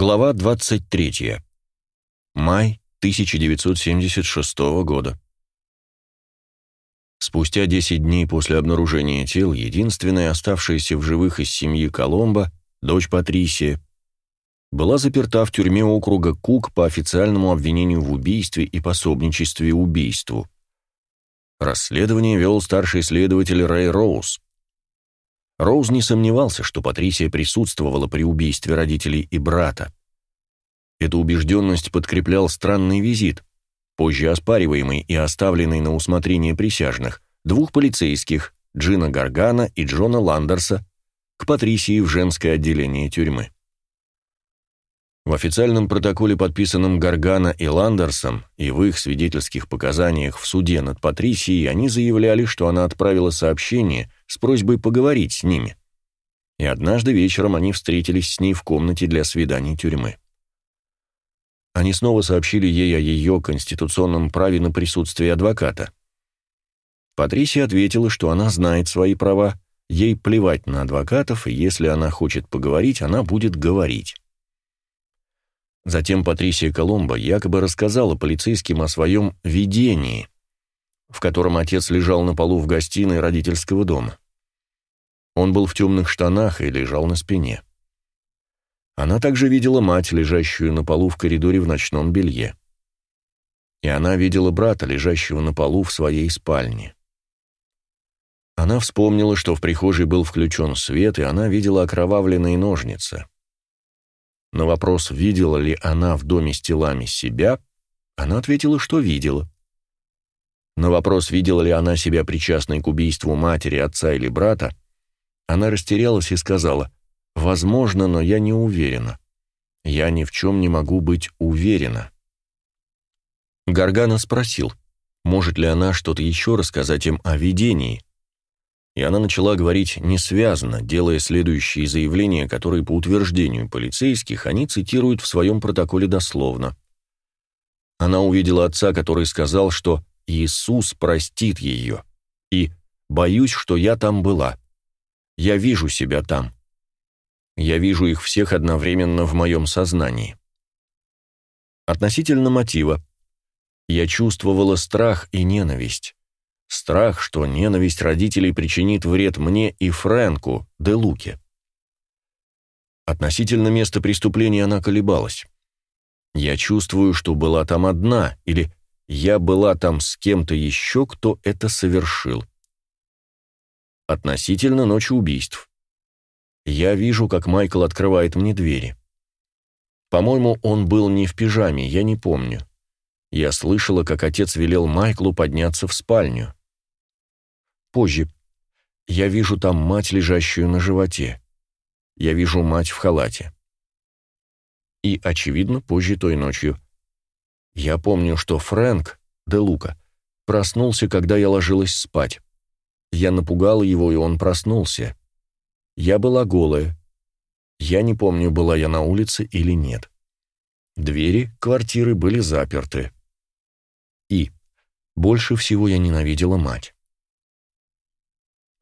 Глава 23. Май 1976 года. Спустя 10 дней после обнаружения тел, единственная оставшаяся в живых из семьи Коломбо, дочь Патрисия, была заперта в тюрьме округа Кук по официальному обвинению в убийстве и пособничестве убийству. Расследование вел старший следователь Рэй Роуз. Роуз не сомневался, что Патрисия присутствовала при убийстве родителей и брата. Эту убежденность подкреплял странный визит, позже оспариваемый и оставленный на усмотрение присяжных, двух полицейских, Джина Гаргана и Джона Ландерса, к Патрисии в женское отделение тюрьмы. В официальном протоколе, подписанном Гаргана и Ландерсом, и в их свидетельских показаниях в суде над Патрисией, они заявляли, что она отправила сообщение с просьбой поговорить с ними. И однажды вечером они встретились с ней в комнате для свиданий тюрьмы. Они снова сообщили ей о ее конституционном праве на присутствие адвоката. Патрисия ответила, что она знает свои права, ей плевать на адвокатов, и если она хочет поговорить, она будет говорить. Затем Патрисия Коломбо якобы рассказала полицейским о своем видении, в котором отец лежал на полу в гостиной родительского дома. Он был в темных штанах и лежал на спине. Она также видела мать, лежащую на полу в коридоре в ночном белье. И она видела брата, лежащего на полу в своей спальне. Она вспомнила, что в прихожей был включен свет, и она видела окровавленные ножницы. На вопрос, видела ли она в доме с телами себя, она ответила, что видела. На вопрос, видела ли она себя причастной к убийству матери, отца или брата, она растерялась и сказала, «Возможно, но я не уверена. Я ни в чем не могу быть уверена». Гаргана спросил, может ли она что-то еще рассказать им о видении, и она начала говорить несвязно, делая следующие заявления, которые, по утверждению полицейских, они цитируют в своем протоколе дословно. Она увидела отца, который сказал, что Иисус простит ее, и «боюсь, что я там была. Я вижу себя там. Я вижу их всех одновременно в моем сознании». Относительно мотива. Я чувствовала страх и ненависть. Страх, что ненависть родителей причинит вред мне и Фрэнку, де Луке. Относительно места преступления она колебалась. Я чувствую, что была там одна, или я была там с кем-то еще, кто это совершил. Относительно ночи убийств. Я вижу, как Майкл открывает мне двери. По-моему, он был не в пижаме, я не помню. Я слышала, как отец велел Майклу подняться в спальню. Позже. Я вижу там мать, лежащую на животе. Я вижу мать в халате. И, очевидно, позже той ночью. Я помню, что Фрэнк, де Лука, проснулся, когда я ложилась спать. Я напугала его, и он проснулся. Я была голая. Я не помню, была я на улице или нет. Двери квартиры были заперты. И больше всего я ненавидела мать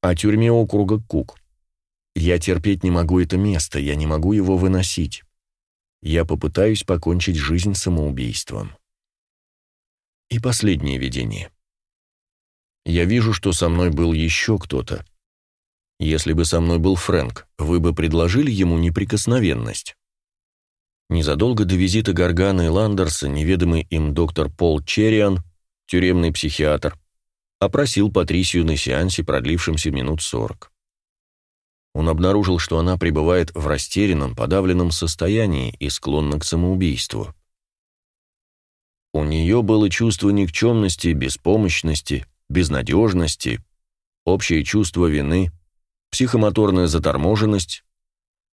о тюрьме округа Кук. Я терпеть не могу это место, я не могу его выносить. Я попытаюсь покончить жизнь самоубийством. И последнее видение. Я вижу, что со мной был еще кто-то. Если бы со мной был Фрэнк, вы бы предложили ему неприкосновенность. Незадолго до визита Гаргана и Ландерса неведомый им доктор Пол Черриан, тюремный психиатр, опросил Патрисию на сеансе, продлившемся минут сорок. Он обнаружил, что она пребывает в растерянном, подавленном состоянии и склонна к самоубийству. У нее было чувство никчемности, беспомощности, безнадежности, общее чувство вины, психомоторная заторможенность,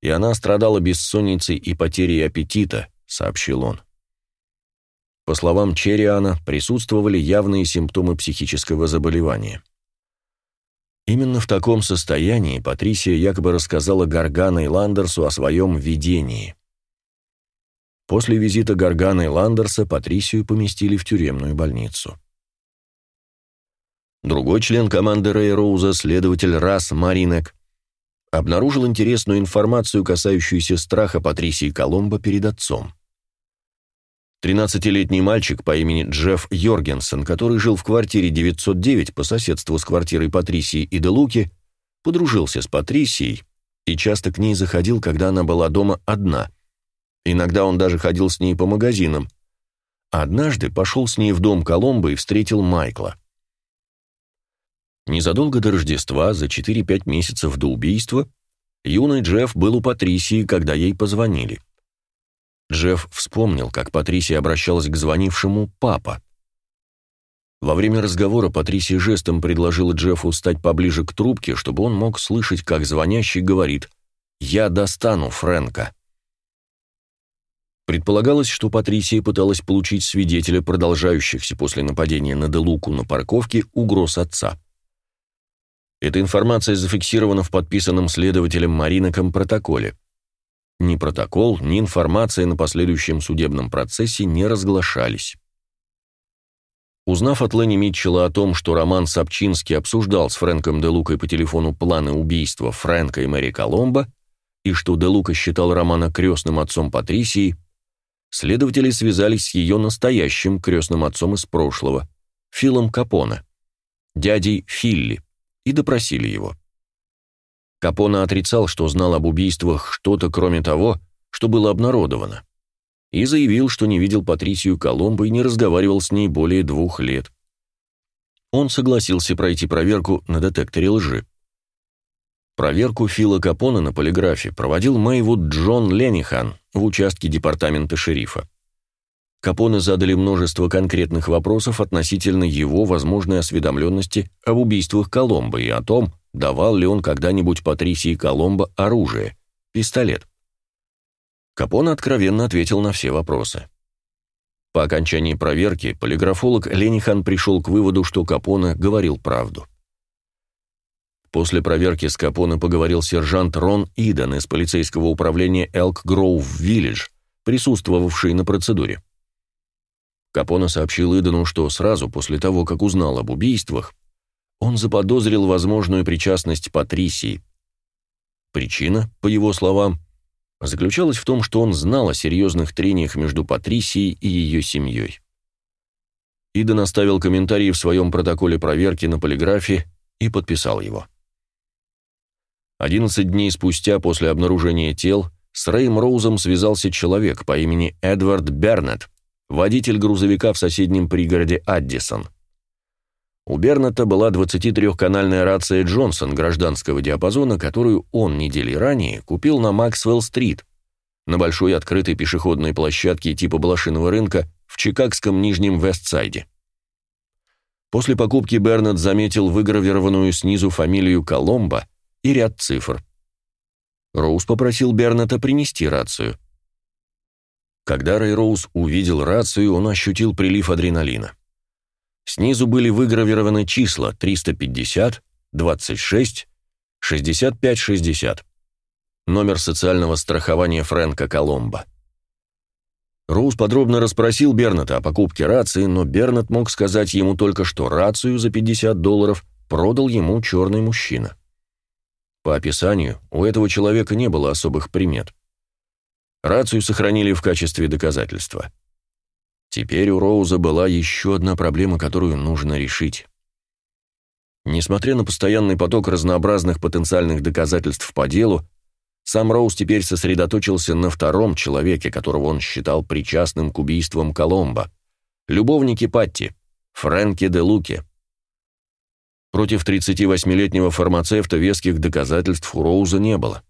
и она страдала бессонницей и потерей аппетита, сообщил он. По словам Черриана, присутствовали явные симптомы психического заболевания. Именно в таком состоянии Патрисия якобы рассказала Гаргана и Ландерсу о своем видении. После визита Гаргана и Ландерса Патрисию поместили в тюремную больницу. Другой член команды Рэй Роуза, следователь Расс Маринек, обнаружил интересную информацию, касающуюся страха Патрисии Коломбо перед отцом. 13-летний мальчик по имени Джефф Йоргенсен, который жил в квартире 909 по соседству с квартирой Патрисии и Делуки, подружился с Патрисией и часто к ней заходил, когда она была дома одна. Иногда он даже ходил с ней по магазинам. Однажды пошел с ней в дом Коломбо и встретил Майкла. Незадолго до Рождества, за 4-5 месяцев до убийства, юный Джефф был у Патрисии, когда ей позвонили. Джефф вспомнил, как Патрисия обращалась к звонившему «папа». Во время разговора Патрисия жестом предложила Джеффу стать поближе к трубке, чтобы он мог слышать, как звонящий говорит «Я достану Фрэнка». Предполагалось, что Патрисия пыталась получить свидетеля продолжающихся после нападения на Делуку на парковке угроз отца. Эта информация зафиксирована в подписанном следователем Маринаком протоколе. Ни протокол, ни информация на последующем судебном процессе не разглашались. Узнав от Ленни Митчелла о том, что Роман Сапчинский обсуждал с Фрэнком де Лукой по телефону планы убийства Фрэнка и Мэри Коломбо, и что де Лука считал Романа крестным отцом Патрисии, следователи связались с ее настоящим крестным отцом из прошлого, Филом Капоне, дядей Филли и допросили его. Капона отрицал, что знал об убийствах что-то, кроме того, что было обнародовано, и заявил, что не видел Патрисию Коломбо и не разговаривал с ней более двух лет. Он согласился пройти проверку на детекторе лжи. Проверку Фила Капона на полиграфе проводил Мэйвуд Джон Ленихан в участке департамента шерифа. Капоне задали множество конкретных вопросов относительно его возможной осведомленности об убийствах Коломбо и о том, давал ли он когда-нибудь Патрисии Коломбо оружие, пистолет. Капоне откровенно ответил на все вопросы. По окончании проверки полиграфолог Ленихан пришел к выводу, что Капоне говорил правду. После проверки с Капоне поговорил сержант Рон Иден из полицейского управления Элк Гроув Виллидж, присутствовавший на процедуре. Капона сообщил Идену, что сразу после того, как узнал об убийствах, он заподозрил возможную причастность Патрисии. Причина, по его словам, заключалась в том, что он знал о серьезных трениях между Патрисией и ее семьей. Иден оставил комментарий в своем протоколе проверки на полиграфе и подписал его. 11 дней спустя после обнаружения тел с Рэем Роузом связался человек по имени Эдвард Бернетт, водитель грузовика в соседнем пригороде Аддисон. У Берната была 23-канальная рация Джонсон гражданского диапазона, которую он недели ранее купил на Максвелл-стрит, на большой открытой пешеходной площадке типа блошиного рынка в чикагском Нижнем Вестсайде. После покупки Бернет заметил выгравированную снизу фамилию Коломбо и ряд цифр. Роуз попросил Бернета принести рацию. Когда Рэй Роуз увидел рацию, он ощутил прилив адреналина. Снизу были выгравированы числа 350, 26, 65-60. Номер социального страхования Фрэнка Коломбо. Роуз подробно расспросил Берната о покупке рации, но Бернат мог сказать ему только, что рацию за 50 долларов продал ему черный мужчина. По описанию, у этого человека не было особых примет. Рацию сохранили в качестве доказательства. Теперь у Роуза была еще одна проблема, которую нужно решить. Несмотря на постоянный поток разнообразных потенциальных доказательств по делу, сам Роуз теперь сосредоточился на втором человеке, которого он считал причастным к убийствам Коломбо, любовнике Патти, Фрэнке де Луке. Против 38-летнего фармацевта веских доказательств у Роуза не было.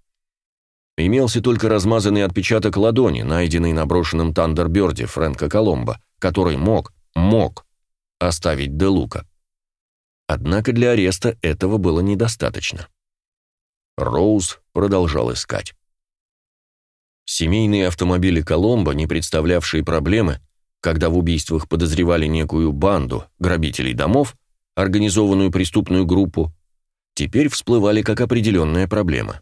Имелся только размазанный отпечаток ладони, найденный на брошенном Тандерберде Фрэнка Коломбо, который мог, мог оставить Де Лука. Однако для ареста этого было недостаточно. Роуз продолжал искать. Семейные автомобили Коломбо, не представлявшие проблемы, когда в убийствах подозревали некую банду грабителей домов, организованную преступную группу, теперь всплывали как определенная проблема.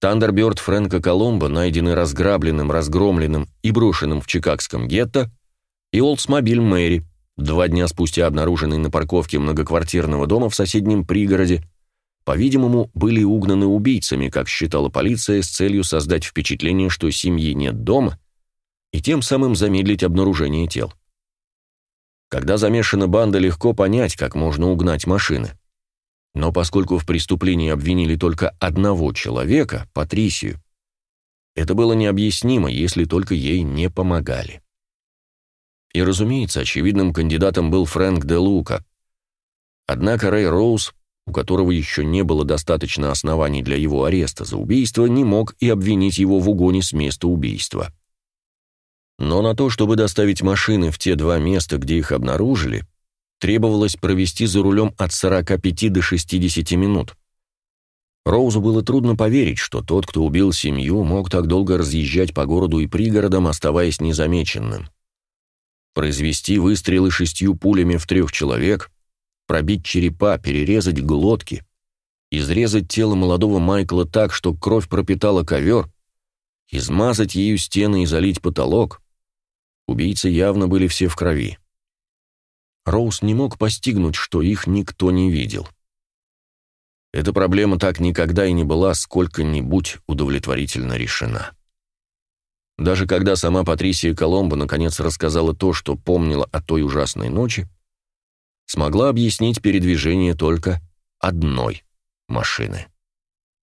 Тандерберд Фрэнка Коломбо, найденный разграбленным, разгромленным и брошенным в чикагском гетто, и Олдсмобиль Мэри, два дня спустя обнаруженный на парковке многоквартирного дома в соседнем пригороде, по-видимому, были угнаны убийцами, как считала полиция, с целью создать впечатление, что семьи нет дома, и тем самым замедлить обнаружение тел. Когда замешана банда, легко понять, как можно угнать машины. Но поскольку в преступлении обвинили только одного человека, Патрисию, это было необъяснимо, если только ей не помогали. И, разумеется, очевидным кандидатом был Фрэнк де Лука. Однако Рэй Роуз, у которого еще не было достаточно оснований для его ареста за убийство, не мог и обвинить его в угоне с места убийства. Но на то, чтобы доставить машины в те два места, где их обнаружили, требовалось провести за рулем от 45 до 60 минут. Роузу было трудно поверить, что тот, кто убил семью, мог так долго разъезжать по городу и пригородам, оставаясь незамеченным. Произвести выстрелы шестью пулями в трех человек, пробить черепа, перерезать глотки, изрезать тело молодого Майкла так, что кровь пропитала ковер, измазать ею стены и залить потолок. Убийцы явно были все в крови. Роуз не мог постигнуть, что их никто не видел. Эта проблема так никогда и не была сколько-нибудь удовлетворительно решена. Даже когда сама Патрисия Коломбо наконец рассказала то, что помнила о той ужасной ночи, смогла объяснить передвижение только одной машины.